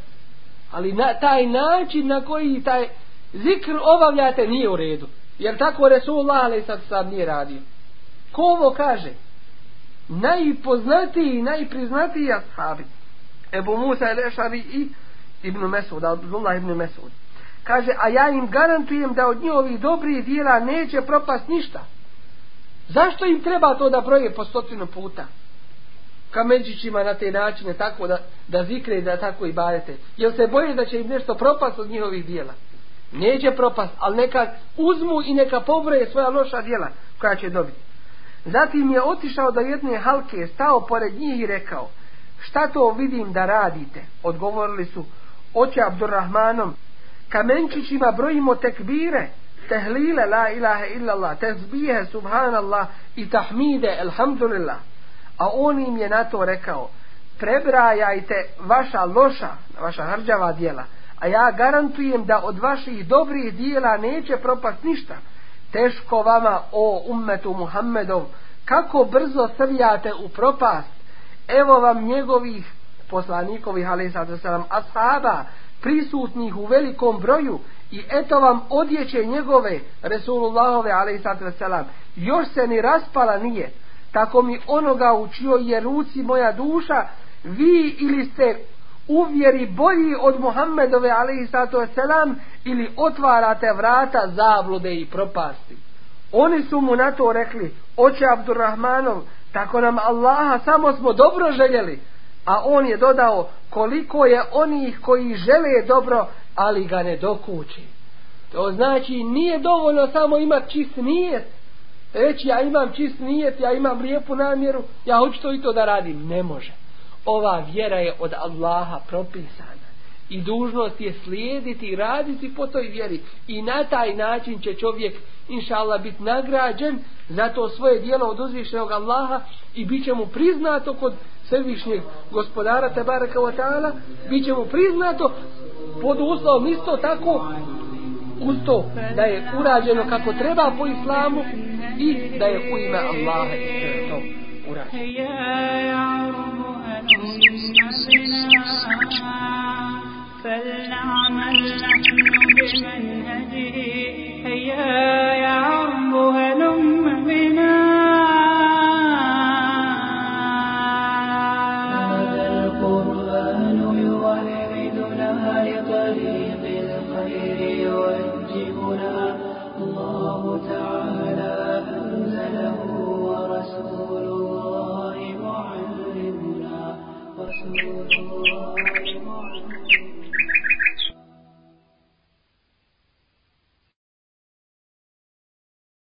Ali na taj način na koji taj zikr obavljate nije u redu. Jer tako Resulullah ali sad sad nije radio. Ko ovo kaže? Najpoznatiji najpriznatiji ashabi. Ebu Musa el Ešari i Ibn Mesud, Abdullah ibn Mesud. Kaže, a ja im garantujem da od njihovih dobrih dijela neće propast ništa. Zašto im treba to da broje po stotinu puta? Kamenčićima na te načine tako da, da zikre da tako i barete. Jel se boje da će im nešto propast od njihovih dijela? Neće propast, ali neka uzmu i neka pobroje svoja loša dijela koja će dobiti. Zatim je otišao do jedne halke, stao pored njih i rekao, šta to vidim da radite? Odgovorili su, oće Abdurrahmanom, kamenčićima brojimo tekbire, tehlile la ilaha illallah, tezbihe subhanallah i tahmide alhamdulillah. A on im je na to rekao, prebrajajte vaša loša, vaša hrđava dijela, a ja garantujem da od vaših dobrih dijela neće propast ništa. Teško vama, o ummetu Muhammedov, kako brzo srljate u propast. Evo vam njegovih poslanikovih, ali ashaba, prisutnih u velikom broju, i eto vam odjeće njegove, Resulullahove, ali još se ni raspala nije. Tako mi onoga u čijoj je ruci moja duša, vi ili ste uvjeri bolji od Muhammedove selam ili otvarate vrata zablude i propasti. Oni su mu na to rekli, oče Abdurrahmanov, tako nam Allaha samo smo dobro željeli. A on je dodao, koliko je onih koji žele dobro, ali ga ne dokući. To znači, nije dovoljno samo imati čist nijet. Reći, ja imam čist nijet, ja imam lijepu namjeru, ja hoću to i to da radim. Ne može. Ova vjera je od Allaha propisana. I dužnost je slijediti i raditi po toj vjeri. I na taj način će čovjek inša Allah biti nagrađen za to svoje dijelo od uzvišenog Allaha i bit će mu priznato kod svevišnjeg gospodara Tebareka wa bit će mu priznato pod uslovom isto tako uz to da je urađeno kako treba po islamu الحديث لا يقول ما الله اشترته يا عرب أنمنا فلنعمل نحن بمنهجه. هيا يا عرب هلم بنا.